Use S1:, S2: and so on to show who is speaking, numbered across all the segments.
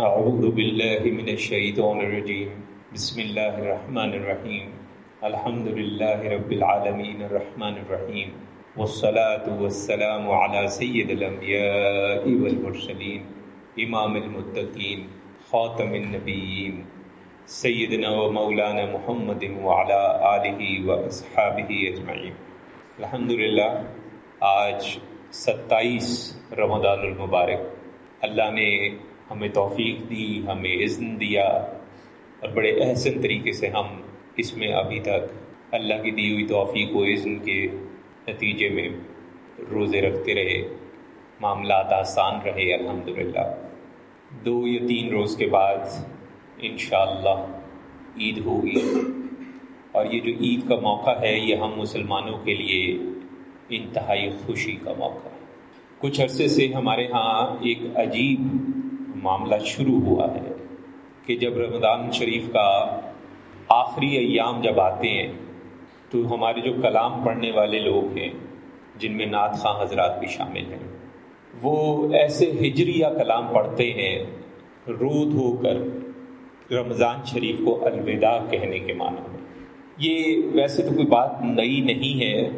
S1: اعوذ باللہ من الشیطان الرجیم بسم اللہ الرحمن الرحیم الحمد للہ رب العالمین الرحمن الرحیم والصلاة والسلام على سید الانبیاء والمرسلین امام المتقین خاتم النبیین سیدنا و مولانا محمد وعلى آلہ و اصحابہ اجمعین الحمدللہ آج ستائیس رمضان المبارک. اللہ نے ہمیں توفیق دی، ہمیں اذن دیا اور بڑے احسن طریقے سے ہم اس میں ابھی تک اللہ کی دی ہوئی توفیق و اذن کے نتیجے میں روزے رکھتے رہے، معاملات آسان رہے، الحمدللہ۔ دو یا تین روز کے بعد انشاءاللہ عید ہوگی۔ اور یہ جو عید کا موقع ہے، یہ ہم مسلمانوں کے لیے انتہائی خوشی کا موقع ہے۔ کچھ عرصے سے ہمارے ہاں ایک عجیب معاملہ شروع ہوا ہے کہ جب رمضان شریف کا آخری ایام جب آتے ہیں، تو ہمارے جو کلام پڑھنے والے لوگ ہیں، جن میں نعت خاں حضرات بھی شامل ہیں، وہ ایسے ہجریہ کلام پڑھتے ہیں، رو دھو کر رمضان شریف کو الوداع کہنے کے معنی میں۔ یہ ویسے تو کوئی بات نئی نہیں ہے۔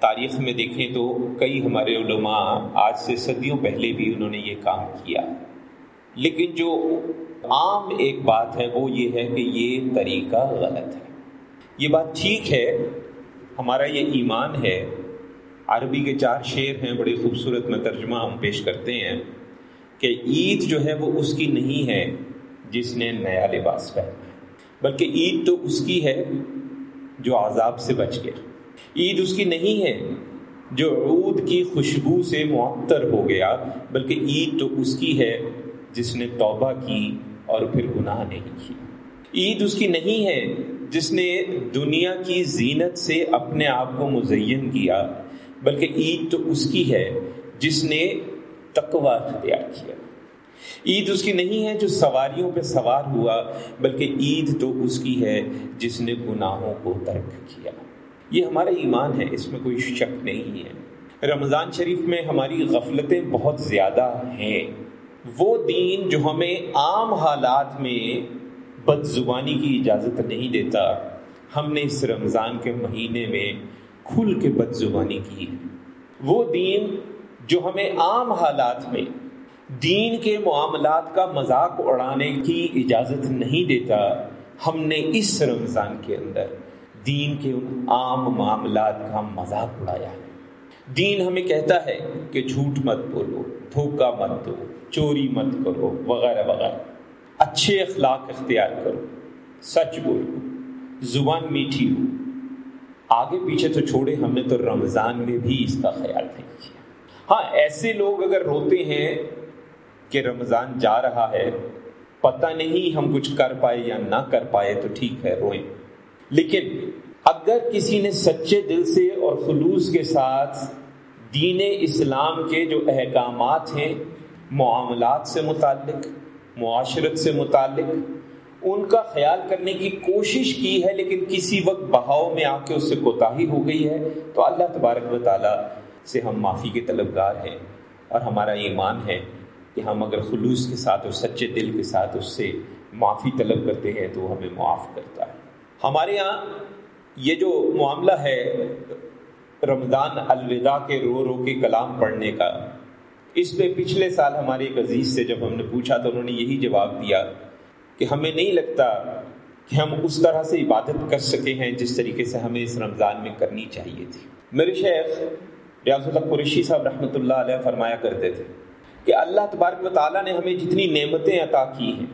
S1: تاریخ میں دیکھیں تو کئی ہمارے علماء آج سے صدیوں پہلے بھی انہوں نے یہ کام کیا۔ لیکن جو عام ایک بات ہے وہ یہ ہے کہ یہ طریقہ غلط ہے۔ یہ بات ٹھیک ہے، ہمارا یہ ایمان ہے۔ عربی کے چار شعر ہیں بڑے خوبصورت میں ترجمہ ہم پیش کرتے ہیں کہ عید جو ہے وہ اس کی نہیں ہے جس نے نیا لباس پہنا بلکہ عید تو اس کی ہے جو عذاب سے بچ گیا۔ عید اس کی نہیں ہے جو عود کی خوشبو سے معطر ہو گیا، بلکہ عید تو اس کی ہے جس نے توبہ کی اور پھر گناہ نہیں کی عید اس کی نہیں ہے جس نے دنیا کی زینت سے اپنے آپ کو مزین کیا، بلکہ عید تو اس کی ہے جس نے تقوا اختیار کیا۔ عید اس کی نہیں ہے جو سواریوں پہ سوار ہوا، بلکہ عید تو اس کی ہے جس نے گناہوں کو ترک کیا۔ یہ ہمارا ایمان ہے، اس میں کوئی شک نہیں ہے۔ رمضان شریف میں ہماری غفلتیں بہت زیادہ ہیں۔ وہ دین جو ہمیں عام حالات میں بد زبانی کی اجازت نہیں دیتا، ہم نے اس رمضان کے مہینے میں کھل کے بد زبانی کی وہ دین جو ہمیں عام حالات میں دین کے معاملات کا مذاق اڑانے کی اجازت نہیں دیتا، ہم نے اس رمضان کے اندر دین کے ان عام معاملات کا مذاق اڑایا۔ ہے دین ہمیں کہتا ہے کہ جھوٹ مت بولو دھوکا مت دو، چوری مت کرو، وغیرہ وغیرہ۔ اچھے اخلاق اختیار کرو، سچ بولو، زبان میٹھی ہو۔ آگے پیچھے تو چھوڑے، ہم نے تو رمضان میں بھی اس کا خیال نہیں کیا۔ ہاں ایسے لوگ اگر روتے ہیں کہ رمضان جا رہا ہے، پتہ نہیں ہم کچھ کر پائے یا نہ کر پائے، تو ٹھیک ہے، روئیں۔ لیکن اگر کسی نے سچے دل سے اور خلوص کے ساتھ دین اسلام کے جو احکامات ہیں، معاملات سے متعلق، معاشرت سے متعلق، ان کا خیال کرنے کی کوشش کی ہے، لیکن کسی وقت بہاؤ میں آ کے اس سے کوتاہی ہو گئی ہے، تو اللہ تبارک و تعالیٰ سے ہم معافی کے طلبگار ہیں اور ہمارا ایمان ہے کہ ہم اگر خلوص کے ساتھ اور سچے دل کے ساتھ اس سے معافی طلب کرتے ہیں، تو ہمیں معاف کرتا ہے۔ ہمارے یہاں یہ جو معاملہ ہے رمضان الوداع کے رو رو کے کلام پڑھنے کا، اس پہ پچھلے سال ہمارے ایک عزیز سے جب ہم نے پوچھا تو انہوں نے یہی جواب دیا کہ ہمیں نہیں لگتا کہ ہم اس طرح سے عبادت کر سکے ہیں جس طریقے سے ہمیں اس رمضان میں کرنی چاہیے تھی۔ میرے شیخ ریاض اللہ قریشی صاحب رحمۃ اللہ علیہ فرمایا کرتے تھے کہ اللہ تبارک و تعالیٰ نے ہمیں جتنی نعمتیں عطا کی ہیں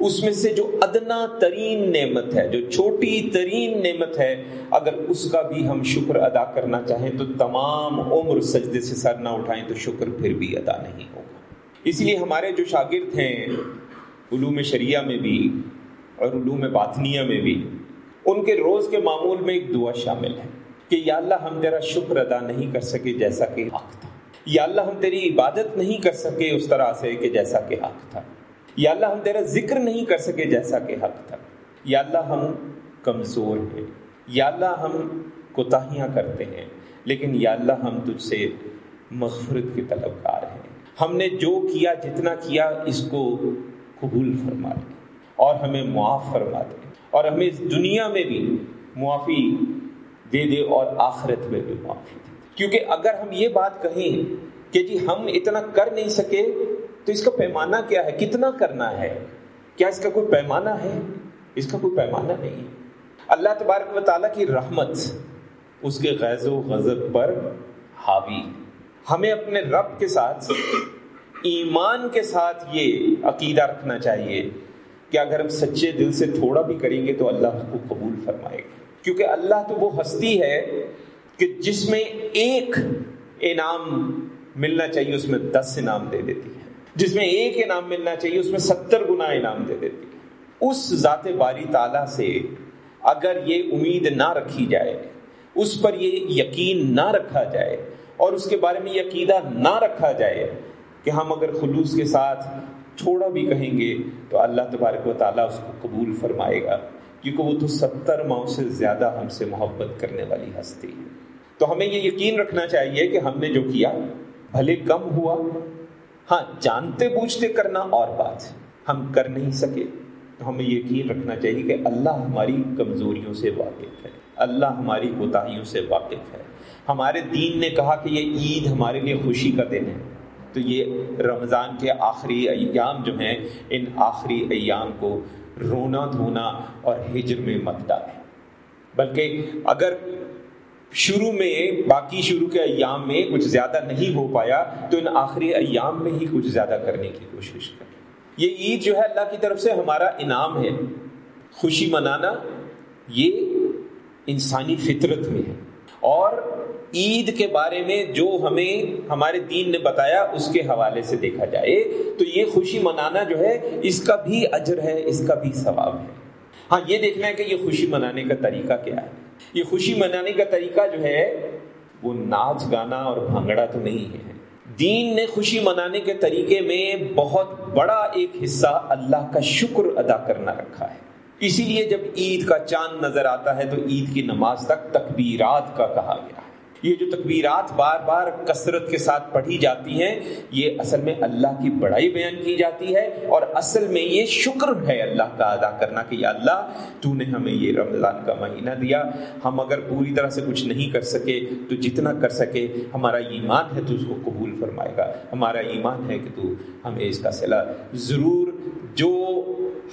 S1: اس میں سے جو ادنا ترین نعمت ہے، جو چھوٹی ترین نعمت ہے، اگر اس کا بھی ہم شکر ادا کرنا چاہیں تو تمام عمر سجدے سے سر نہ اٹھائیں تو شکر پھر بھی ادا نہیں ہوگا۔ اس لیے ہمارے جو شاگرد ہیں، علوم شریعہ میں بھی اور علوم باطنیہ میں بھی، ان کے روز کے معمول میں ایک دعا شامل ہے کہ یا اللہ ہم تیرا شکر ادا نہیں کر سکے جیسا کہ حق تھا۔ یا اللہ ہم تیری عبادت نہیں کر سکے اس طرح سے کہ جیسا کہ حق تھا۔ یا اللہ ہم تیرا ذکر نہیں کر سکے جیسا کہ حق تھا۔ یا اللہ ہم کمزور ہیں۔ یا اللہ ہم کوتاہیاں کرتے ہیں۔ لیکن یا اللہ ہم تجھ سے مغفرت کے طلبگار ہیں۔ ہم نے جو کیا، جتنا کیا، اس کو قبول فرما لے۔ اور ہمیں معاف فرما دے۔ اور ہمیں اس دنیا میں بھی معافی دے دے اور آخرت میں بھی معافی دے دے۔ کیونکہ اگر ہم یہ بات کہیں کہ جی ہم اتنا کر نہیں سکے تو اس کا پیمانہ کیا ہے؟ کتنا کرنا ہے؟ کیا اس کا کوئی پیمانہ ہے؟ اس کا کوئی پیمانہ نہیں۔ اللہ تبارک و تعالیٰ کی رحمت اس کے غیظ و غضب پر حاوی۔ ہمیں اپنے رب کے ساتھ، ایمان کے ساتھ یہ عقیدہ رکھنا چاہیے کہ اگر ہم سچے دل سے تھوڑا بھی کریں گے تو اللہ کو قبول فرمائے گا۔ کیونکہ اللہ تو وہ ہستی ہے کہ جس میں ایک انعام ملنا چاہیے، اس میں دس انعام دے دیتی جس میں ایک انعام ملنا چاہیے، اس میں ستر گنا انعام دے دیتی اس ذات باری تعالیٰ سے اگر یہ امید نہ رکھی جائے، اس پر یہ یقین نہ رکھا جائے اور اس کے بارے میں عقیدہ نہ رکھا جائے کہ ہم اگر خلوص کے ساتھ چھوڑا بھی کہیں گے تو اللہ تبارک و تعالیٰ اس کو قبول فرمائے گا، کیونکہ وہ تو ستر ماؤں سے زیادہ ہم سے محبت کرنے والی ہستی ہے۔ تو ہمیں یہ یقین رکھنا چاہیے کہ ہم نے جو کیا، بھلے کم ہوا ہاں جانتے بوجھتے کرنا اور بات۔ ہم کر نہیں سکے۔ تو ہمیں یقین رکھنا چاہیے کہ اللہ ہماری کمزوریوں سے واقف ہے۔ اللہ ہماری کوتاہیوں سے واقف ہے۔ ہمارے دین نے کہا کہ یہ عید ہمارے لیے خوشی کا دن ہے۔ تو یہ رمضان کے آخری ایام جو ہیں، ان آخری ایام کو رونا دھونا اور ہجر میں مت ڈالیں۔ بلکہ اگر شروع میں، باقی شروع کے ایام میں کچھ زیادہ نہیں ہو پایا، تو ان آخری ایام میں ہی کچھ زیادہ کرنے کی کوشش کریں۔ یہ عید جو ہے اللہ کی طرف سے ہمارا انعام ہے۔ خوشی منانا یہ انسانی فطرت میں ہے۔ اور عید کے بارے میں جو ہمیں ہمارے دین نے بتایا، اس کے حوالے سے دیکھا جائے، تو یہ خوشی منانا جو ہے، اس کا بھی اجر ہے، اس کا بھی ثواب ہے۔ ہاں یہ دیکھنا ہے کہ یہ خوشی منانے کا طریقہ کیا ہے۔ یہ خوشی منانے کا طریقہ جو ہے، وہ ناچ گانا اور بھانگڑا تو نہیں ہے۔ دین نے خوشی منانے کے طریقے میں بہت بڑا ایک حصہ اللہ کا شکر ادا کرنا رکھا ہے۔ اسی لیے جب عید کا چاند نظر آتا ہے تو عید کی نماز تک تکبیرات کا کہا گیا۔ ہے یہ جو تکبیرات بار بار کثرت کے ساتھ پڑھی جاتی ہیں، یہ اصل میں اللہ کی بڑائی بیان کی جاتی ہے اور اصل میں یہ شکر ہے اللہ کا ادا کرنا کہ یا اللہ، تو نے ہمیں یہ رمضان کا مہینہ دیا۔ ہم اگر پوری طرح سے کچھ نہیں کر سکے، تو جتنا کر سکے، ہمارا ایمان ہے تو اس کو قبول فرمائے گا۔ ہمارا ایمان ہے کہ تو ہمیں اس کا صلہ ضرور، جو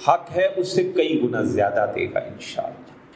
S1: حق ہے، اس سے کئی گنا زیادہ دے گا انشاءاللہ۔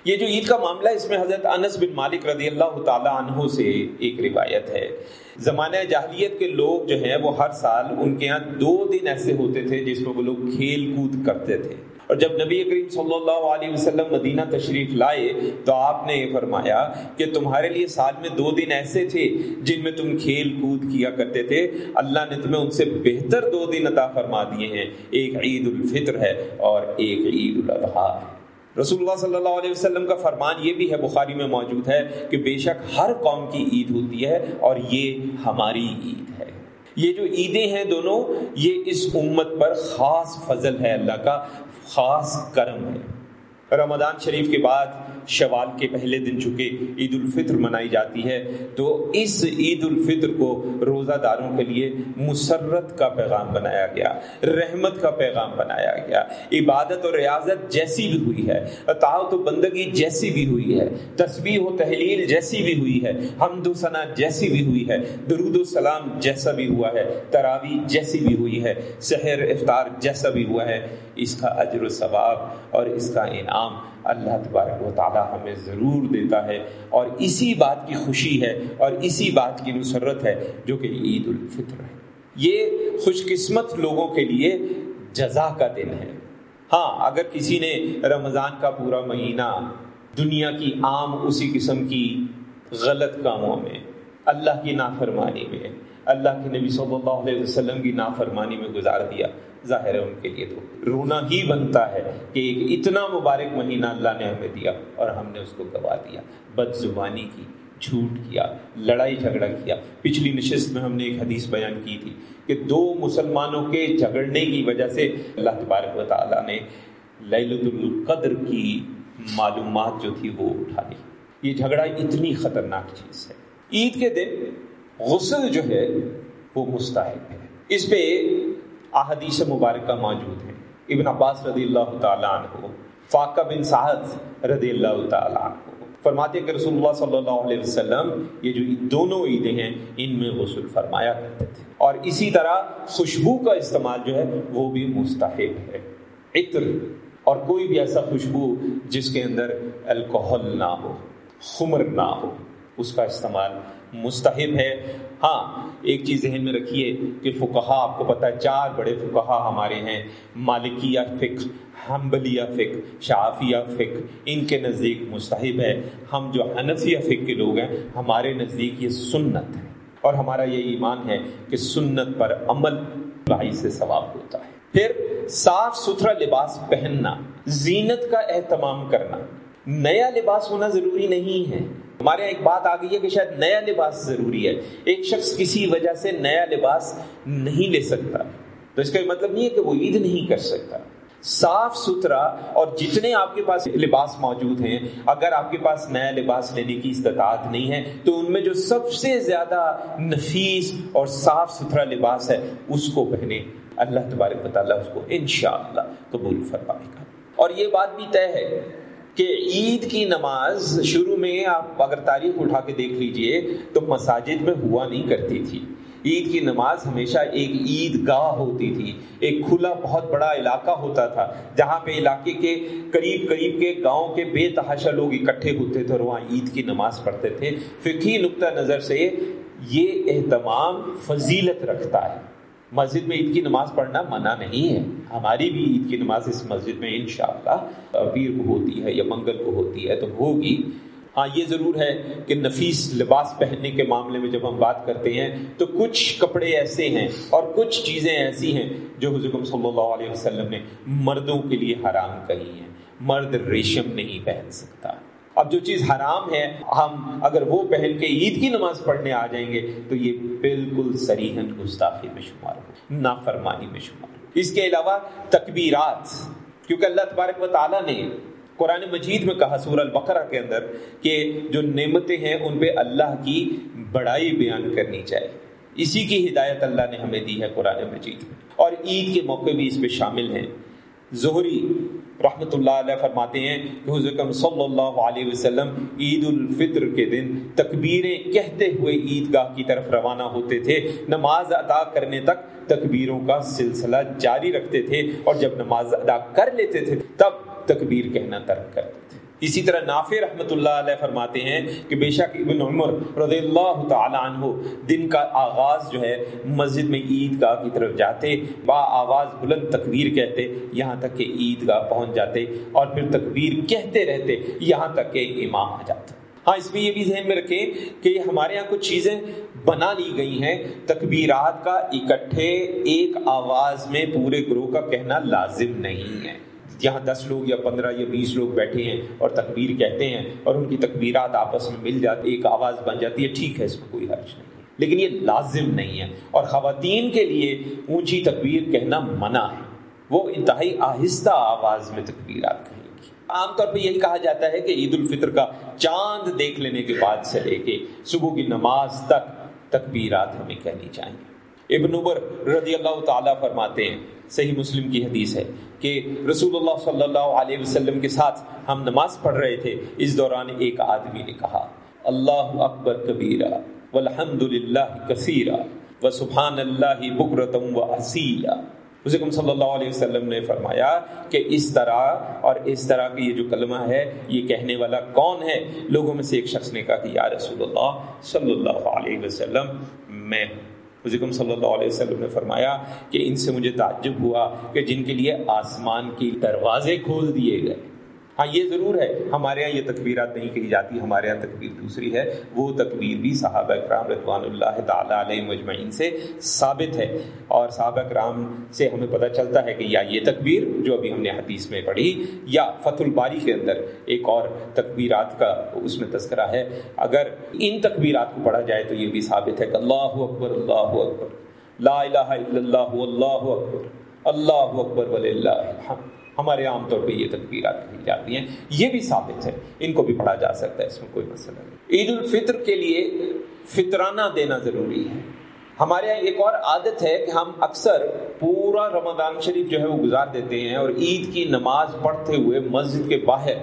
S1: یہ جو عید کا معاملہ اس میں حضرت انس بن مالک رضی اللہ تعالیٰ عنہ سے ایک روایت ہے۔ زمانہ جاہلیت کے لوگ جو ہیں، وہ ہر سال ان کے یہاں دو دن ایسے ہوتے تھے جس میں وہ لوگ کھیل کود کرتے تھے۔ اور جب نبی کریم صلی اللہ علیہ وسلم مدینہ تشریف لائے، تو آپ نے یہ فرمایا کہ تمہارے لیے سال میں دو دن ایسے تھے جن میں تم کھیل کود کیا کرتے تھے۔ اللہ نے تمہیں ان سے بہتر دو دن عطا فرما دیے ہیں۔ ایک عید الفطر ہے اور ایک عید الاضحیٰ۔ ہے رسول اللہ صلی اللہ علیہ وسلم کا فرمان یہ بھی ہے، بخاری میں موجود ہے کہ بے شک ہر قوم کی عید ہوتی ہے اور یہ ہماری عید ہے۔ یہ جو عیدیں ہیں دونوں، یہ اس امت پر خاص فضل ہے، اللہ کا خاص کرم ہے۔ رمضان شریف کے بعد شوال کے پہلے دن چکے عید الفطر منائی جاتی ہے، تو اس عید الفطر کو روزہ داروں کے لیے مسرت کا پیغام بنایا گیا، رحمت کا پیغام بنایا گیا۔ عبادت اور ریاضت جیسی بھی ہوئی ہے تعاوت و بندگی جیسی بھی ہوئی ہے، تسبیح و تحلیل جیسی بھی ہوئی ہے، حمد و ثنا جیسی بھی ہوئی ہے، درود و سلام جیسا بھی ہوا ہے تراوی جیسی بھی ہوئی ہے، سحر افطار جیسا بھی ہوا ہے۔ اس کا اجر و ثواب اور اس کا انعام اللہ تبارک و تعالی ہمیں ضرور دیتا ہے اور اسی بات کی خوشی ہے اور اسی بات کی مسرت ہے جو کہ عید الفطر ہے۔ یہ خوش قسمت لوگوں کے لیے جزا کا دن ہے۔ ہاں اگر کسی نے رمضان کا پورا مہینہ دنیا کی عام اسی قسم کی غلط کاموں میں، اللہ کی نافرمانی میں، اللہ کے نبی صلی اللہ علیہ وسلم کی نافرمانی میں گزار دیا ظاہر ہے ان کے لیے تو۔ رونا ہی بنتا ہے کہ ایک اتنا مبارک مہینہ اللہ نے ہمیں دیا اور ہم نے اس کو گوا دیا۔ بد زبانی کی، جھوٹ کیا، لڑائی جھگڑا کیا۔ پچھلی نشست میں ہم نے ایک حدیث بیان کی تھی کہ دو مسلمانوں کے جھگڑنے کی وجہ سے اللہ تبارک و تعالیٰ نے للت القدر کی معلومات جو تھی وہ اٹھا لی۔ یہ جھگڑا اتنی خطرناک چیز ہے۔ عید کے دن غسل جو ہے وہ مستحق ہے۔ اس پہ احادیث مبارکہ موجود ہیں۔ ابن عباس رضی اللہ تعالیٰ عنہ، فاقہ بن سعد رضی اللہ تعالیٰ عنہ۔ فرماتے کہ رسول اللہ صلی اللہ علیہ وسلم یہ جو دونوں عیدیں ہیں، ان میں غسل فرمایا کرتے تھے۔ اور اسی طرح خوشبو کا استعمال جو ہے، وہ بھی مستحب ہے۔ عطر، اور کوئی بھی ایسا خوشبو جس کے اندر الکحل نہ ہو، خمر نہ ہو، اس کا استعمال مستحب ہے۔ ہاں ایک چیز ذہن میں رکھیے کہ فقہا، آپ کو پتہ ہے، چار بڑے فقہا ہمارے ہیں۔ مالکیہ فقہ، حنبلیہ فقہ، شافیہ فقہ، ان کے نزدیک مستحب ہے۔ ہم جو حنفیہ فقہ کے لوگ ہیں، ہمارے نزدیک یہ سنت ہے۔ اور ہمارا یہ ایمان ہے کہ سنت پر عمل بھائی سے ثواب ہوتا ہے۔ پھر صاف ستھرا لباس پہننا، زینت کا اہتمام کرنا۔ نیا لباس ہونا ضروری نہیں ہے۔ ہمارے یہاں ایک بات آ گئی ہے کہ شاید نیا لباس ضروری ہے۔ ایک شخص کسی وجہ سے نیا لباس نہیں لے سکتا۔ تو اس کا مطلب نہیں ہے کہ وہ عید نہیں کر سکتا۔ صاف ستھرا اور جتنے آپ کے پاس لباس موجود ہیں، اگر آپ کے پاس نیا لباس لینے کی استطاعت نہیں ہے، تو ان میں جو سب سے زیادہ نفیس اور صاف ستھرا لباس ہے، اس کو پہنے۔ اللہ تبارک و تعالیٰ اس کو انشاءاللہ قبول فرمائے گا۔ اور یہ بات بھی طے ہے۔ کہ عید کی نماز شروع میں آپ اگر تاریخ اٹھا کے دیکھ لیجیے تو مساجد میں ہوا نہیں کرتی تھی۔ عید کی نماز ہمیشہ ایک عید گاہ ہوتی تھی۔ ایک کھلا بہت بڑا علاقہ ہوتا تھا جہاں پہ علاقے کے قریب قریب کے گاؤں کے بے تحاشا لوگ اکٹھے ہوتے تھے اور وہاں عید کی نماز پڑھتے تھے۔ فقہی نقطہ نظر سے یہ اہتمام فضیلت رکھتا ہے۔ مسجد میں عید کی نماز پڑھنا منع نہیں ہے۔ ہماری بھی عید کی نماز اس مسجد میں انشاءاللہ پیر کو ہوتی ہے یا منگل کو ہوتی ہے تو ہوگی۔ ہاں یہ ضرور ہے کہ نفیس لباس پہننے کے معاملے میں جب ہم بات کرتے ہیں تو کچھ کپڑے ایسے ہیں اور کچھ چیزیں ایسی ہیں جو حضرت صلی اللہ علیہ وسلم نے مردوں کے لیے حرام کہی ہیں۔ مرد ریشم نہیں پہن سکتا۔ اب جو چیز حرام ہے، ہم اگر وہ پہن کے عید کی نماز پڑھنے آ جائیں گے، تو یہ بالکل سریحن گستاخی میں شمار ہو نافرمانی میں شمار ہو اس کے علاوہ تکبیرات، کیونکہ اللہ تبارک و تعالیٰ نے قرآن مجید میں کہا سورہ البقرہ کے اندر کہ جو نعمتیں ہیں، ان پہ اللہ کی بڑائی بیان کرنی چاہیے۔ اسی کی ہدایت اللہ نے ہمیں دی ہے قرآن مجید میں۔ اور عید کے موقع بھی اس پہ شامل ہیں۔ زہری رحمۃ اللہ علیہ فرماتے ہیں کہ حضرت صلی اللہ علیہ وسلم عید الفطر کے دن تکبیریں کہتے ہوئے عید گاہ کی طرف روانہ ہوتے تھے۔ نماز ادا کرنے تک تکبیروں کا سلسلہ جاری رکھتے تھے اور جب نماز ادا کر لیتے تھے تب تکبیر کہنا ترک کرتے اسی طرح نافع رحمۃ اللہ علیہ فرماتے ہیں کہ بے شک ابن عمر رضی اللہ تعالی عنہ دن کا آغاز جو ہے مسجد میں عید گاہ کی طرف جاتے، با آواز بلند تکبیر کہتے، یہاں تک کہ عید گاہ پہنچ جاتے اور پھر تکبیر کہتے رہتے، یہاں تک کہ امام آ جاتا ہاں اس میں یہ بھی ذہن میں رکھیں کہ ہمارے یہاں کچھ چیزیں بنا لی گئی ہیں۔ تکبیرات کا اکٹھے ایک آواز میں پورے گروہ کا کہنا لازم نہیں ہے۔ جہاں دس لوگ یا پندرہ یا بیس لوگ بیٹھے ہیں اور تکبیر کہتے ہیں اور ان کی تکبیرات آپس میں مل جاتی ایک آواز بن جاتی ہے، ٹھیک ہے، اس میں کوئی حرج نہیں۔ لیکن یہ لازم نہیں ہے۔ اور خواتین کے لیے اونچی تکبیر کہنا منع ہے۔ وہ انتہائی آہستہ آواز میں تکبیرات کہیں گی۔ عام طور پہ یہی کہا جاتا ہے کہ عید الفطر کا چاند دیکھ لینے کے بعد سے لے کے صبح کی نماز تک تکبیرات ہمیں کہنی چاہیے۔ ابن عبر رضی اللہ تعالیٰ فرماتے ہیں۔ صحیح مسلم کی حدیث ہے کہ رسول اللہ صلی اللہ علیہ وسلم کے ساتھ ہم نماز پڑھ رہے تھے۔ اس دوران ایک آدمی نے کہا، اللہ اکبر کبیرہ والحمد للہ کثیرہ و سبحان اللہ بکرتم و حسیلہ حضرت صلی اللہ علیہ وسلم نے فرمایا کہ اس طرح اور اس طرح کی یہ جو کلمہ ہے، یہ کہنے والا کون ہے؟ لوگوں میں سے ایک شخص نے کہا کہ یا رسول اللہ صلی اللہ علیہ وسلم، میں ہوں۔ حضرت صلی اللہ علیہ وسلم نے فرمایا کہ ان سے مجھے تعجب ہوا کہ جن کے لیے آسمان کی دروازے کھول دیے گئے۔ ہاں یہ ضرور ہے۔ ہمارے یہاں یہ تکبیرات نہیں کہی جاتی، ہمارے یہاں تکبیر دوسری ہے۔ وہ تکبیر بھی صحابہ کرام رضوان اللہ تعالیٰ علیہ مجمعین سے ثابت ہے۔ اور صحابہ کرام سے ہمیں پتہ چلتا ہے کہ یا یہ تکبیر جو ابھی ہم نے حدیث میں پڑھی، یا فتح الباری کے اندر ایک اور تکبیرات کا اس میں تذکرہ ہے۔ اگر ان تکبیرات کو پڑھا جائے تو یہ بھی ثابت ہے کہ اللہ اکبر اللہ اکبر۔ لا الہ الا اللہ اللہ اکبر۔ اللہ اکبر ولی اللہ ہمارے عام طور پہ یہ تکبیرات کہی جاتی ہیں، یہ بھی ثابت ہے۔ ان کو بھی پڑھا جا سکتا ہے، اس میں کوئی مسئلہ نہیں۔ عید الفطر کے لیے فطرانہ دینا ضروری ہے۔ ہمارے یہاں ایک اور عادت ہے کہ ہم اکثر پورا رمضان شریف جو ہے وہ گزار دیتے ہیں اور عید کی نماز پڑھتے ہوئے مسجد کے باہر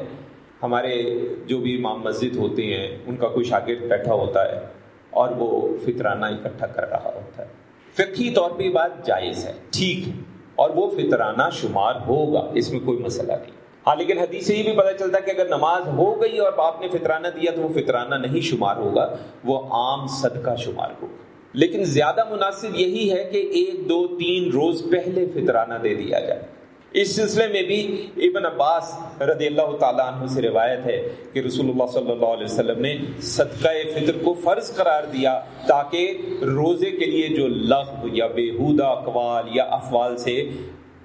S1: ہمارے جو بھی امام مسجد ہوتے ہیں، ان کا کوئی شاگرد بیٹھا ہوتا ہے اور وہ فطرانہ اکٹھا کر رہا ہوتا ہے۔ فقہی طور پہ یہ بات جائز ہے، ٹھیک ہے۔ اور وہ فطرانہ شمار ہوگا، اس میں کوئی مسئلہ نہیں۔ ہاں لیکن حدیث سے یہ بھی پتہ چلتا ہے کہ اگر نماز ہو گئی اور آپ نے فطرانہ دیا تو وہ فطرانہ نہیں شمار ہوگا، وہ عام صدقہ شمار ہوگا۔ لیکن زیادہ مناسب یہی ہے کہ ایک، دو، تین روز پہلے فطرانہ دے دیا جائے۔ اس سلسلے میں بھی ابن عباس رضی اللہ تعالیٰ عنہ سے روایت ہے کہ رسول اللہ صلی اللہ علیہ وسلم نے صدقہ فطر کو فرض قرار دیا تاکہ روزے کے لیے جو لغو یا بیہودہ اقوال یا افوال سے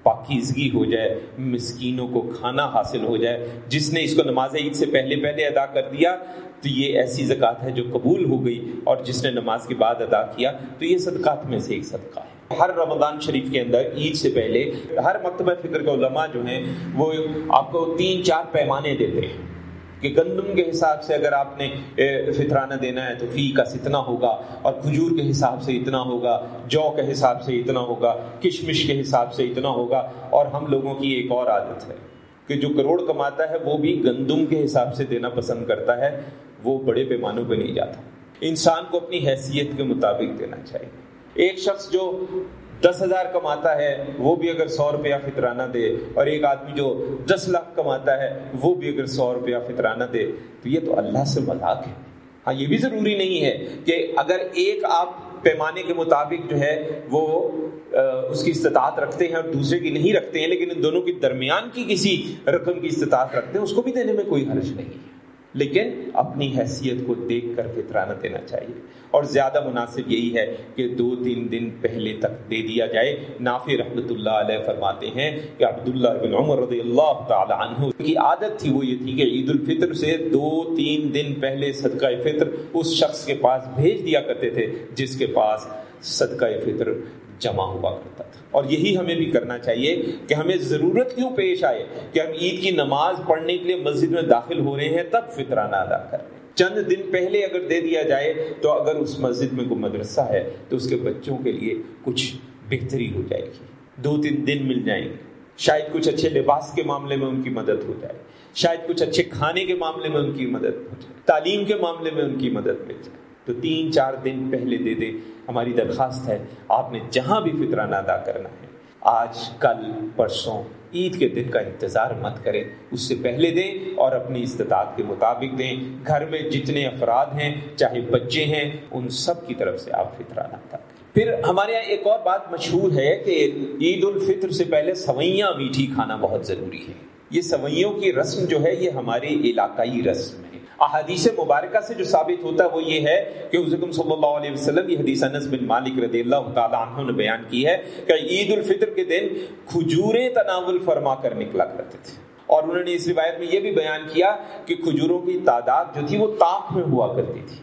S1: پاکیزگی ہو جائے، مسکینوں کو کھانا حاصل ہو جائے، جس نے اس کو نماز عید سے پہلے پہلے ادا کر دیا، تو یہ ایسی زکوٰۃ ہے جو قبول ہو گئی اور جس نے نماز کے بعد ادا کیا، تو یہ صدقات میں سے ایک صدقہ ہے۔ ہر رمضان شریف کے اندر عید سے پہلے ہر مکتبہ فکر کے علماء جو ہیں وہ آپ کو تین چار پیمانے دیتے ہیں کہ گندم کے حساب سے اگر آپ نے فطرانہ دینا ہے تو فی کا اتنا ہوگا اور کھجور کے حساب سے اتنا ہوگا، جو کے حساب سے اتنا ہوگا، کشمش کے حساب سے اتنا ہوگا اور ہم لوگوں کی ایک اور عادت ہے کہ جو کروڑ کماتا ہے وہ بھی گندم کے حساب سے دینا پسند کرتا ہے، وہ بڑے پیمانوں پہ نہیں جاتا۔ انسان کو اپنی حیثیت کے مطابق دینا چاہیے۔ ایک شخص جو دس ہزار کماتا ہے، وہ بھی اگر سو روپیہ فطرانہ دے، اور ایک آدمی جو دس لاکھ کماتا ہے، وہ بھی اگر سو روپیہ فطرانہ دے، تو یہ تو اللہ سے مذاق ہے۔ ہاں یہ بھی ضروری نہیں ہے کہ اگر ایک آپ پیمانے کے مطابق جو ہے، وہ اس کی استطاعت رکھتے ہیں اور دوسرے کی نہیں رکھتے ہیں، لیکن ان دونوں کے درمیان کی کسی رقم کی استطاعت رکھتے ہیں، اس کو بھی دینے میں کوئی حرج نہیں ہے۔ لیکن اپنی حیثیت کو دیکھ کر فطرانہ دینا چاہیے۔ اور زیادہ مناسب یہی ہے کہ دو تین دن پہلے تک دے دیا جائے۔ نافع رحمۃ اللہ علیہ فرماتے ہیں کہ عبداللہ بن عمر رضی اللہ تعالی عنہ کی عادت تھی، وہ یہ تھی کہ عید الفطر سے دو تین دن پہلے صدقہ فطر اس شخص کے پاس بھیج دیا کرتے تھے، جس کے پاس صدقہ فطر جمع ہوا کرتا تھا۔ اور یہی ہمیں بھی کرنا چاہیے کہ ہمیں ضرورت کیوں پیش آئے کہ ہم عید کی نماز پڑھنے کے لیے مسجد میں داخل ہو رہے ہیں تب فطرانہ ادا کر چند دن پہلے اگر دے دیا جائے تو اگر اس مسجد میں کوئی مدرسہ ہے تو اس کے بچوں کے لیے کچھ بہتری ہو جائے گی۔ دو تین دن مل جائیں گے۔ شاید کچھ اچھے لباس کے معاملے میں ان کی مدد ہو جائے۔ شاید کچھ اچھے کھانے کے معاملے میں ان کی مدد ہو جائے۔ تعلیم کے معاملے میں ان کی مدد مل جائے۔ تو تین چار دن پہلے دے دے، ہماری درخواست ہے، آپ نے جہاں بھی فطرانہ ادا کرنا ہے۔ آج، کل، پرسوں، عید کے دن کا انتظار مت کریں۔ اس سے پہلے دیں اور اپنی استطاعت کے مطابق دیں۔ گھر میں جتنے افراد ہیں، چاہے بچے ہیں، ان سب کی طرف سے آپ فطرانہ ادا کریں۔ پھر ہمارے یہاں ایک اور بات مشہور ہے کہ عید الفطر سے پہلے سوئیاں میٹھی کھانا بہت ضروری ہے۔ یہ سوئیوں کی رسم جو ہے، یہ ہماری علاقائی رسم ہے۔ احادیث مبارکہ سے جو ثابت ہوتا ہے وہ یہ ہے کہ حضرت صلی اللہ علیہ وسلم یہ حدیث انس بن مالک رضی اللہ تعالیٰ عنہ نے بیان کی ہے کہ عید الفطر کے دن کھجوریں تناول فرما کر نکلا کرتے تھے۔ اور انہوں نے اس روایت میں یہ بھی بیان کیا کہ کھجوروں کی تعداد جو تھی وہ تاک میں ہوا کرتی تھی۔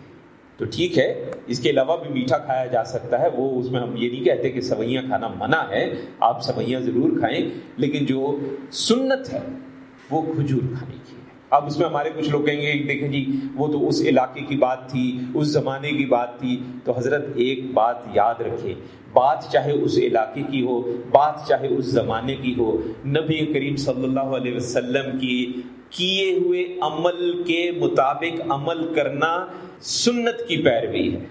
S1: تو ٹھیک ہے، اس کے علاوہ بھی میٹھا کھایا جا سکتا ہے، وہ اس میں ہم یہ نہیں کہتے کہ سوئیاں کھانا منع ہے، آپ سوئیاں ضرور کھائیں، لیکن جو سنت ہے وہ کھجور کھانے کی۔ اب اس میں ہمارے کچھ لوگ کہیں گے، دیکھیں جی وہ تو اس علاقے کی بات تھی، اس زمانے کی بات تھی۔ تو حضرت ایک بات یاد رکھے بات چاہے اس علاقے کی ہو، بات چاہے اس زمانے کی ہو، نبی کریم صلی اللہ علیہ وسلم کی کیے ہوئے عمل کے مطابق عمل کرنا سنت کی پیروی ہے۔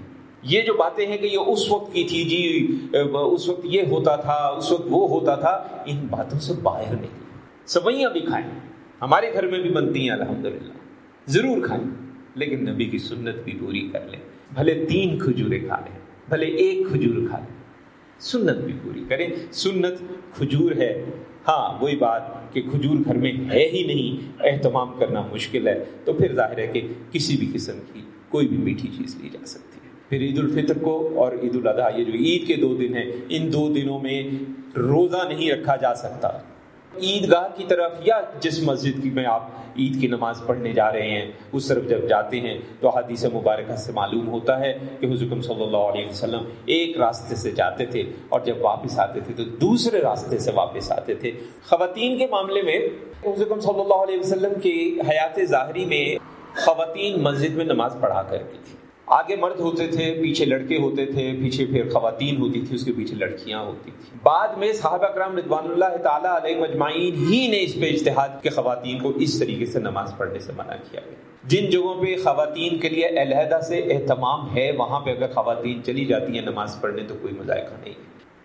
S1: یہ جو باتیں ہیں کہ یہ اس وقت کی تھی جی اس وقت یہ ہوتا تھا، اس وقت وہ ہوتا تھا، ان باتوں سے باہر نکلے سوئیاں بھی کھائیں۔ ہمارے گھر میں بھی بنتی ہیں، الحمدللہ۔ ضرور کھائیں، لیکن نبی کی سنت بھی پوری کر لیں۔ بھلے تین کھجورے کھا لیں، بھلے ایک کھجور کھا لیں۔ سنت بھی پوری کریں۔ سنت کھجور ہے۔ ہاں وہی بات کہ کھجور گھر میں ہے ہی نہیں، اہتمام کرنا مشکل ہے۔ تو پھر ظاہر ہے کہ کسی بھی قسم کی کوئی بھی میٹھی چیز لی جا سکتی۔ ہے پھر عید الفطر کو اور عید الاضحیٰ، یہ جو عید کے دو دن ہیں، ان دو دنوں میں روزہ نہیں رکھا جا سکتا۔ عیدگاہ کی طرف یا جس مسجد کی میں آپ عید کی نماز پڑھنے جا رہے ہیں، اس طرف جب جاتے ہیں تو حدیث مبارکہ سے معلوم ہوتا ہے کہ حضرت صلی اللہ علیہ وسلم ایک راستے سے جاتے تھے اور جب واپس آتے تھے تو دوسرے راستے سے واپس آتے تھے۔ خواتین کے معاملے میں حضرت صلی اللہ علیہ وسلم کی حیات ظاہری میں خواتین مسجد میں نماز پڑھا کرتی تھی آگے مرد ہوتے تھے، پیچھے لڑکے ہوتے تھے، پیچھے پھر خواتین ہوتی تھی، اس کے پیچھے لڑکیاں ہوتی تھیں۔ بعد میں صحابہ کرام رضوان اللہ تعالیٰ علیہ مجمعین ہی نے اس پہ اجتہاد کے خواتین کو اس طریقے سے نماز پڑھنے سے منع کیا۔ گیا جن جگہوں پہ خواتین کے لیے علیحدہ سے اہتمام ہے، وہاں پہ اگر خواتین چلی جاتی ہیں نماز پڑھنے تو کوئی مذائقہ نہیں۔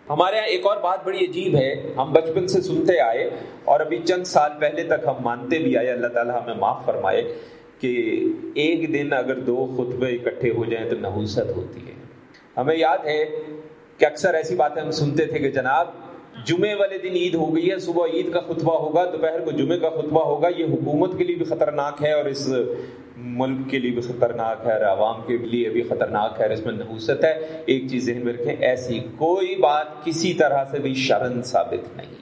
S1: ہمارے یہاں ایک اور بات بڑی عجیب ہے۔ ہم بچپن سے سنتے آئے اور ابھی چند سال پہلے تک ہم مانتے بھی آئے، اللہ تعالیٰ ہمیں معاف فرمائے۔ کہ ایک دن اگر دو خطبے اکٹھے ہو جائیں تو نحوست ہوتی ہے۔ ہمیں یاد ہے کہ اکثر ایسی باتیں ہم سنتے تھے کہ جناب، جمعے والے دن عید ہو گئی ہے، صبح عید کا خطبہ ہوگا، دوپہر کو جمعے کا خطبہ ہوگا، یہ حکومت کے لیے بھی خطرناک ہے اور اس ملک کے لیے بھی خطرناک ہے، اور عوام کے لیے بھی خطرناک ہے، اور اس میں نحوست ہے۔ ایک چیز ذہن میں رکھیں، ایسی کوئی بات کسی طرح سے بھی شرن ثابت نہیں۔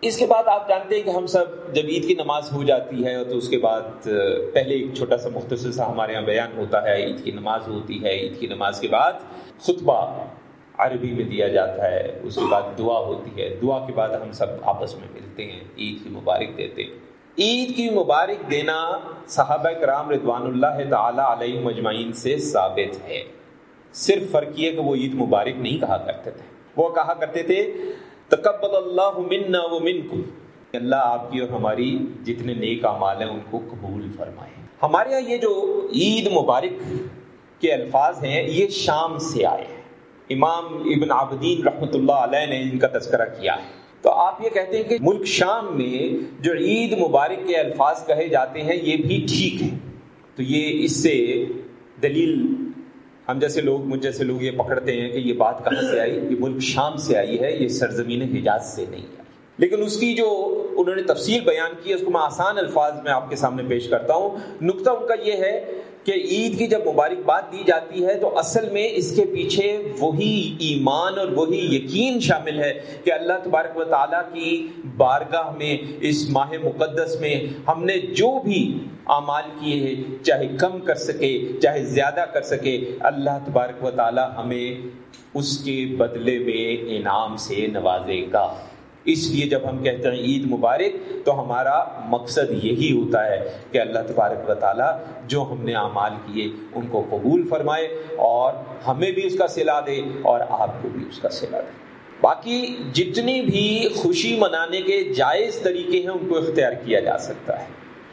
S1: اس کے بعد آپ جانتے ہیں کہ ہم سب جب عید کی نماز ہو جاتی ہے تو اس کے بعد پہلے ایک چھوٹا سا مختصر سا ہمارے یہاں بیان ہوتا ہے، عید کی نماز ہوتی ہے، عید کی نماز کے بعد خطبہ عربی میں دیا جاتا ہے، اس کے بعد دعا ہوتی ہے، دعا کے بعد ہم سب آپس میں ملتے ہیں، عید کی مبارک دیتے ہیں۔ عید کی مبارک دینا صحابہ کرام رضوان اللہ تعالی علیہ مجمعین سے ثابت ہے۔ صرف فرق یہ کہ وہ عید مبارک نہیں کہا کرتے تھے۔ وہ کہا کرتے تھے تقبل اللہ منا و منکم۔ اللہ آپ کی اور ہماری جتنے نیک اعمال ہیں ان کو قبول فرمائے۔ ہمارے یہاں یہ جو عید مبارک کے الفاظ ہیں، یہ شام سے آئے ہیں۔ امام ابن عابدین رحمۃ اللہ علیہ نے ان کا تذکرہ کیا ہے۔ تو آپ یہ کہتے ہیں کہ ملک شام میں جو عید مبارک کے الفاظ کہے جاتے ہیں، یہ بھی ٹھیک ہے تو یہ اس سے دلیل ہم جیسے لوگ، مجھ جیسے لوگ یہ پکڑتے ہیں کہ یہ بات کہاں سے آئی؟ یہ ملک شام سے آئی ہے، یہ سرزمین حجاز سے نہیں آئی لیکن اس کی جو انہوں نے تفصیل بیان کی ہے اس کو میں آسان الفاظ میں آپ کے سامنے پیش کرتا ہوں۔ نقطہ ان کا یہ ہے کہ عید کی جب مبارکباد دی جاتی ہے تو اصل میں اس کے پیچھے وہی ایمان اور وہی یقین شامل ہے کہ اللہ تبارک و تعالیٰ کی بارگاہ میں، اس ماہ مقدس میں ہم نے جو بھی اعمال کیے ہیں، چاہے کم کر سکے، چاہے زیادہ کر سکے، اللہ تبارک و تعالیٰ ہمیں اس کے بدلے میں انعام سے نوازے گا۔ اس لیے جب ہم کہتے ہیں عید مبارک، تو ہمارا مقصد یہی ہوتا ہے کہ اللہ تبارک و تعالیٰ جو ہم نے اعمال کیے، ان کو قبول فرمائے اور ہمیں بھی اس کا صلاح دے اور آپ کو بھی اس کا صلاح دے۔ باقی جتنی بھی خوشی منانے کے جائز طریقے ہیں، ان کو اختیار کیا جا سکتا ہے۔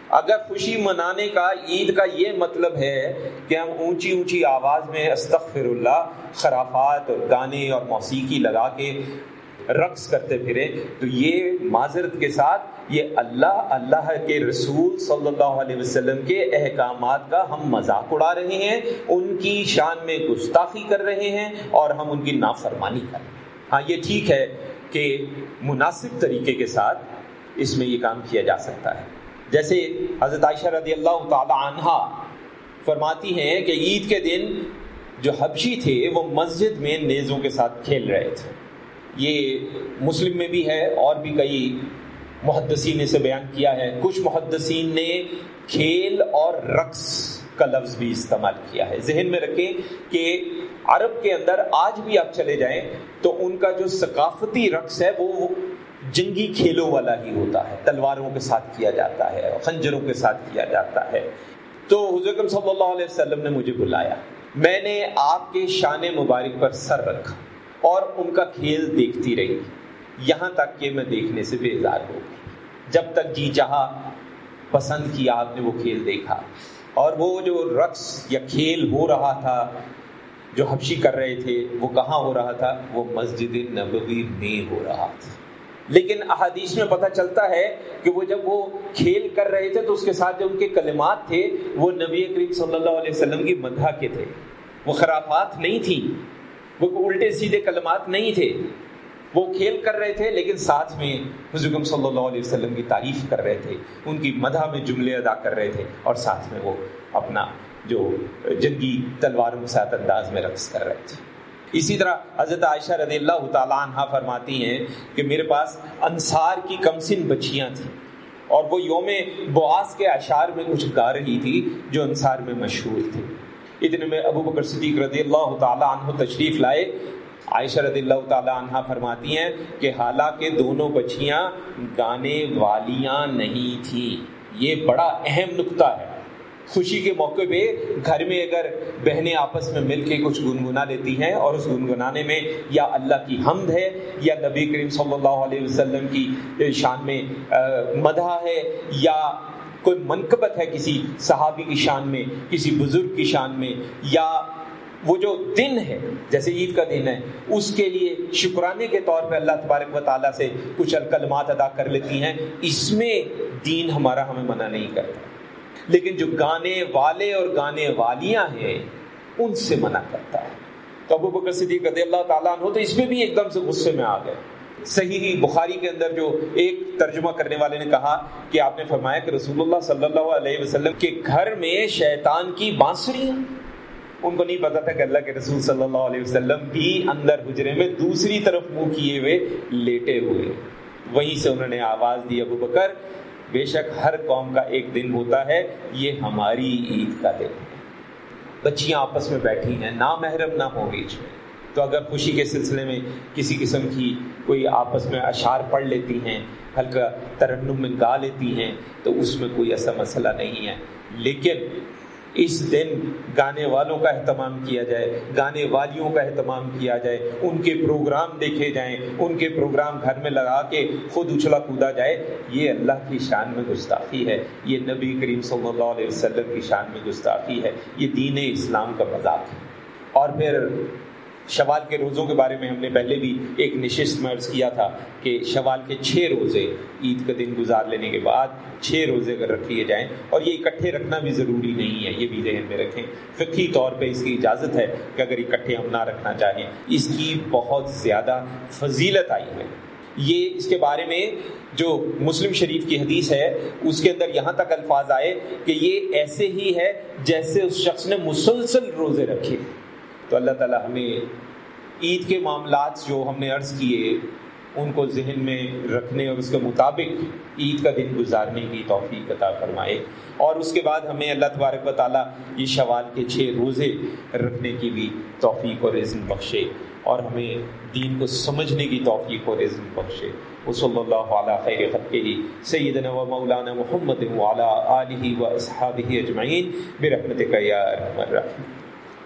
S1: اگر خوشی منانے کا، عید کا یہ مطلب ہے کہ ہم اونچی اونچی آواز میں استغفر اللہ، خرافات اور گانے اور موسیقی لگا کے رقص کرتے پھرے تو یہ معذرت کے ساتھ یہ اللہ اللہ کے رسول صلی اللہ علیہ وسلم کے احکامات کا ہم مذاق اڑا رہے ہیں، ان کی شان میں گستاخی کر رہے ہیں اور ہم ان کی نافرمانی کر رہے ہیں۔ ہاں یہ ٹھیک ہے کہ مناسب طریقے کے ساتھ اس میں یہ کام کیا جا سکتا ہے۔ جیسے حضرت عائشہ رضی اللہ تعالی عنہ فرماتی ہیں کہ عید کے دن جو حبشی تھے، وہ مسجد میں نیزوں کے ساتھ کھیل رہے تھے۔ یہ مسلم میں بھی ہے اور بھی کئی محدثین نے اسے بیان کیا ہے۔ کچھ محدثین نے کھیل اور رقص کا لفظ بھی استعمال کیا ہے۔ ذہن میں رکھیں کہ عرب کے اندر آج بھی آپ چلے جائیں تو ان کا جو ثقافتی رقص ہے وہ جنگی کھیلوں والا ہی ہوتا ہے۔ تلواروں کے ساتھ کیا جاتا ہے خنجروں کے ساتھ کیا جاتا ہے۔ تو حضرت صلی اللہ علیہ وسلم نے مجھے بلایا۔ میں نے آپ کے شان مبارک پر سر رکھا۔ اور ان کا کھیل دیکھتی رہی۔ یہاں تک کہ میں دیکھنے سے بیزار ہو گئی۔ جب تک جی چاہا پسند کیا آپ نے وہ کھیل دیکھا۔ اور وہ جو رقص یا کھیل ہو رہا تھا، جو حبشی کر رہے تھے، وہ کہاں ہو رہا تھا؟ وہ مسجد نبوی میں ہو رہا تھا۔ لیکن احادیث میں پتہ چلتا ہے کہ وہ جب وہ کھیل کر رہے تھے، تو اس کے ساتھ جو ان کے کلمات تھے، وہ نبی کریم صلی اللہ علیہ وسلم کی مدح کے تھے۔ وہ خرافات نہیں تھیں۔ وہ الٹے سیدھے کلمات نہیں تھے۔ وہ کھیل کر رہے تھے، لیکن ساتھ میں حضرت صلی اللہ علیہ وسلم کی تعریف کر رہے تھے۔ ان کی مدح میں جملے ادا کر رہے تھے اور ساتھ میں وہ اپنا جو جنگی تلوار مساط انداز میں رقص کر رہے تھے۔ اسی طرح حضرت عائشہ رضی اللہ تعالیٰ عنہ فرماتی ہیں کہ میرے پاس انصار کی کمسن بچیاں تھیں اور وہ یوم بواس کے اشعار میں کچھ گا رہی تھی جو انصار میں مشہور تھے۔ اتنے میں ابو بکر صدیق رضی اللہ تعالیٰ عنہ تشریف لائے۔ عائشہ رضی اللہ تعالیٰ عنہ فرماتی ہیں کہ حالانکہ دونوں بچیاں گانے والیاں نہیں تھیں۔ یہ بڑا اہم نقطہ ہے۔ خوشی کے موقع پہ گھر میں اگر بہنیں آپس میں مل کے کچھ گنگنا لیتی ہیں اور اس گنگنانے میں یا اللہ کی حمد ہے یا نبی کریم صلی اللہ علیہ وسلم کی شان میں مدح ہے یا کوئی منقبت ہے کسی صحابی کی شان میں، کسی بزرگ کی شان میں، یا وہ جو دن ہے، جیسے عید کا دن ہے، اس کے لیے شکرانے کے طور پہ اللہ تبارک و تعالیٰ سے کچھ الکلمات ادا کر لیتی ہیں۔ اس میں دین ہمارا ہمیں منع نہیں کرتا۔ لیکن جو گانے والے اور گانے والیاں ہیں، ان سے منع کرتا ہے۔ تو ابو بکر صدیق رضی اللہ تعالیٰ عنہ تو اس میں بھی ایک دم سے غصے میں آ گئے۔ صحیح بخاری کے اندر جو ایک ترجمہ کرنے والے نے کہا کہ آپ نے فرمایا کہ رسول اللہ صلی اللہ علیہ وسلم کے گھر میں شیطان کی بانسریاں ان کو نہیں پتا تھا کہ اللہ کے رسول صلی اللہ علیہ وسلم بھی اندر حجرے میں دوسری طرف منہ کیے ہوئے لیٹے ہوئے۔ وہیں سے انہوں نے آواز دی، ابو بکر، بے شک ہر قوم کا ایک دن ہوتا ہے، یہ ہماری عید کا دن ہے۔ بچیاں آپس میں بیٹھی ہیں نہ محرم نہ ہو بیچ میں۔ تو اگر خوشی کے سلسلے میں کسی قسم کی کوئی آپس میں اشعار پڑھ لیتی ہیں، ہلکا ترنم میں گا لیتی ہیں، تو اس میں کوئی ایسا مسئلہ نہیں ہے۔ لیکن اس دن گانے والوں کا اہتمام کیا جائے، گانے والیوں کا اہتمام کیا جائے، ان کے پروگرام دیکھے جائیں، ان کے پروگرام گھر میں لگا کے خود اچھلا کودا جائے، یہ اللہ کی شان میں گستاخی ہے۔ یہ نبی کریم صلی اللہ علیہ وسلم کی شان میں گستاخی ہے۔ یہ دین اسلام کا مذاق ہے۔ اور پھر شوال کے روزوں کے بارے میں ہم نے پہلے بھی ایک نشست میں عرض کیا تھا کہ شوال کے چھ روزے عید کا دن گزار لینے کے بعد چھ روزے اگر رکھ لیے جائیں اور یہ اکٹھے رکھنا بھی ضروری نہیں ہے، یہ بھی ذہن میں رکھیں۔ فقی طور پہ اس کی اجازت ہے کہ اگر اکٹھے ہم نہ رکھنا چاہیں، اس کی بہت زیادہ فضیلت آئی ہے۔ یہ اس کے بارے میں جو مسلم شریف کی حدیث ہے، اس کے اندر یہاں تک الفاظ آئے کہ یہ ایسے ہی ہے جیسے اس شخص نے مسلسل روزے رکھے۔ تو اللہ تعالیٰ ہمیں عید کے معاملات جو ہم نے عرض کیے، ان کو ذہن میں رکھنے اور اس کے مطابق عید کا دن گزارنے کی توفیق عطا فرمائے۔ اور اس کے بعد ہمیں اللہ تبارک و تعالیٰ یہ شوال کے چھ روزے رکھنے کی بھی توفیق اور عزم بخشے اور ہمیں دین کو سمجھنے کی توفیق اور عزم بخشے۔ وہ صلی اللہ علیہ خیر خط کے سیدنا و مولانا محمد علیہ و اصحابہ اجمعین۔ برحمتک یا ارحم الراحمین۔